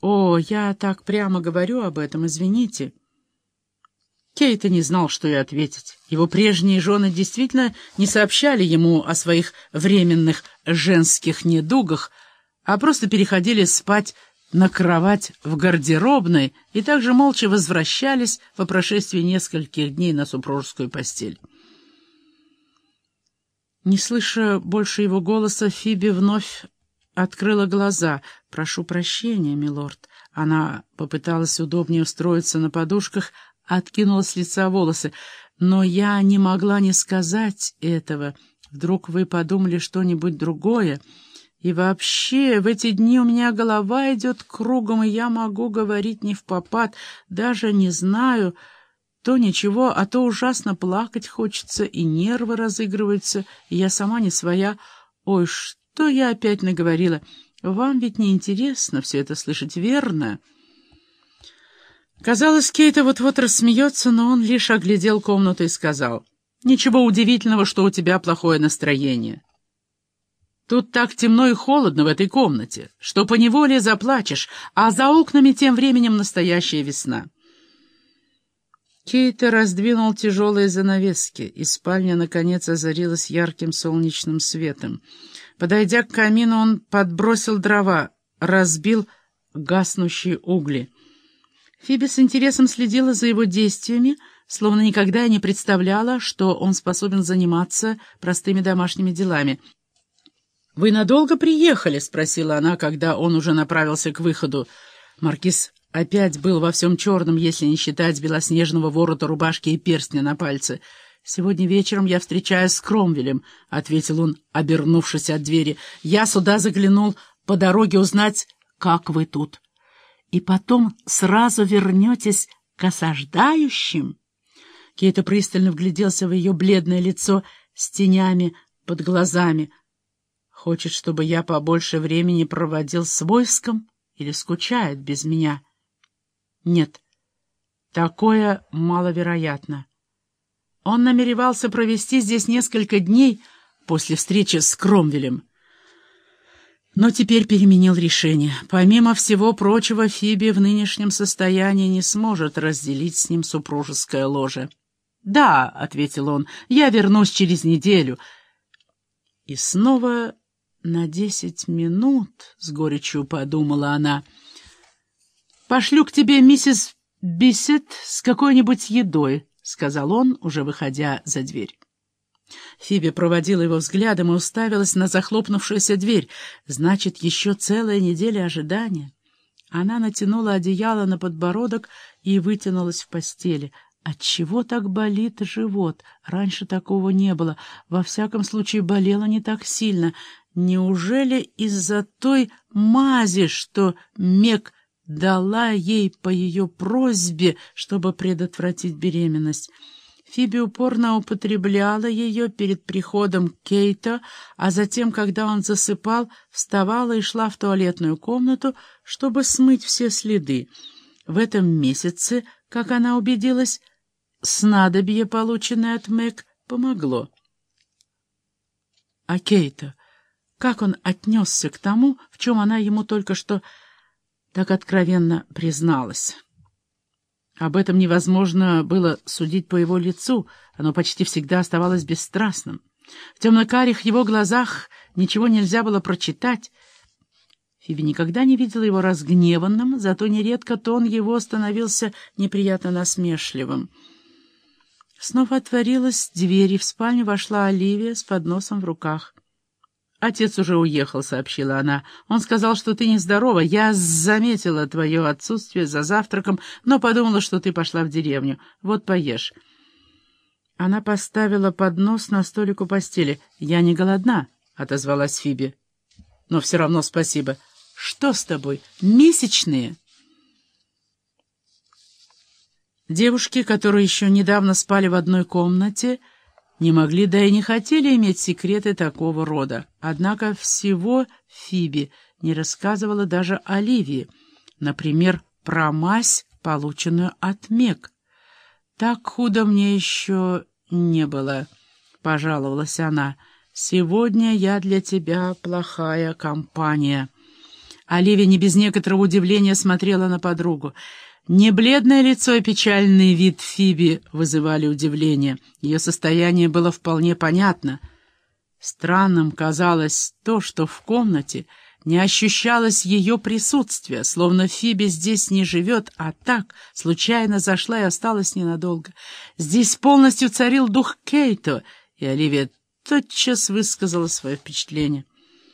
«О, я так прямо говорю об этом, извините». Кейта не знал, что и ответить. Его прежние жены действительно не сообщали ему о своих временных женских недугах, а просто переходили спать на кровать в гардеробной и также молча возвращались по прошествии нескольких дней на супружескую постель. Не слыша больше его голоса, Фиби вновь открыла глаза. «Прошу прощения, милорд». Она попыталась удобнее устроиться на подушках, откинула с лица волосы. «Но я не могла не сказать этого. Вдруг вы подумали что-нибудь другое?» И вообще, в эти дни у меня голова идет кругом, и я могу говорить не в попад, даже не знаю, то ничего, а то ужасно плакать хочется, и нервы разыгрываются, и я сама не своя. Ой, что я опять наговорила? Вам ведь не интересно все это слышать, верно?» Казалось, Кейта вот-вот рассмеется, но он лишь оглядел комнату и сказал, «Ничего удивительного, что у тебя плохое настроение». Тут так темно и холодно в этой комнате, что поневоле заплачешь, а за окнами тем временем настоящая весна. Кейта раздвинул тяжелые занавески, и спальня, наконец, озарилась ярким солнечным светом. Подойдя к камину, он подбросил дрова, разбил гаснущие угли. Фиби с интересом следила за его действиями, словно никогда не представляла, что он способен заниматься простыми домашними делами — «Вы надолго приехали?» — спросила она, когда он уже направился к выходу. Маркиз опять был во всем черном, если не считать белоснежного ворота рубашки и перстня на пальце. «Сегодня вечером я встречаюсь с Кромвелем», — ответил он, обернувшись от двери. «Я сюда заглянул по дороге узнать, как вы тут. И потом сразу вернетесь к осаждающим?» Кейта пристально вгляделся в ее бледное лицо с тенями под глазами — Хочет, чтобы я побольше времени проводил с войском или скучает без меня? Нет, такое маловероятно. Он намеревался провести здесь несколько дней после встречи с Кромвелем. Но теперь переменил решение. Помимо всего прочего, Фиби в нынешнем состоянии не сможет разделить с ним супружеское ложе. «Да», — ответил он, — «я вернусь через неделю». И снова на десять минут, — с горечью подумала она, — пошлю к тебе миссис Биссет с какой-нибудь едой, — сказал он, уже выходя за дверь. Фиби проводила его взглядом и уставилась на захлопнувшуюся дверь. Значит, еще целая неделя ожидания. Она натянула одеяло на подбородок и вытянулась в постели. Отчего так болит живот? Раньше такого не было. Во всяком случае, болело не так сильно. Неужели из-за той мази, что Мек дала ей по ее просьбе, чтобы предотвратить беременность? Фиби упорно употребляла ее перед приходом Кейта, а затем, когда он засыпал, вставала и шла в туалетную комнату, чтобы смыть все следы. В этом месяце, как она убедилась, снадобье, полученное от Мэг, помогло. А Кейта? Как он отнесся к тому, в чем она ему только что так откровенно призналась? Об этом невозможно было судить по его лицу, оно почти всегда оставалось бесстрастным. В темно-карих его глазах ничего нельзя было прочитать. Фиби никогда не видела его разгневанным, зато нередко тон его становился неприятно насмешливым. Снова отворилась дверь, и в спальню вошла Оливия с подносом в руках. «Отец уже уехал», — сообщила она. «Он сказал, что ты нездорова. Я заметила твое отсутствие за завтраком, но подумала, что ты пошла в деревню. Вот поешь». Она поставила поднос на столик у постели. «Я не голодна», — отозвалась Фиби. «Но все равно спасибо. Что с тобой? Месячные?» Девушки, которые еще недавно спали в одной комнате, — не могли, да и не хотели иметь секреты такого рода. Однако всего Фиби не рассказывала даже Оливии, например, про мазь, полученную от Мек. «Так худо мне еще не было», — пожаловалась она. «Сегодня я для тебя плохая компания». Оливия не без некоторого удивления смотрела на подругу. Не бледное лицо и печальный вид Фиби вызывали удивление. Ее состояние было вполне понятно. Странным казалось то, что в комнате не ощущалось ее присутствия, словно Фиби здесь не живет, а так, случайно зашла и осталась ненадолго. Здесь полностью царил дух Кейто, и Оливия тотчас высказала свое впечатление —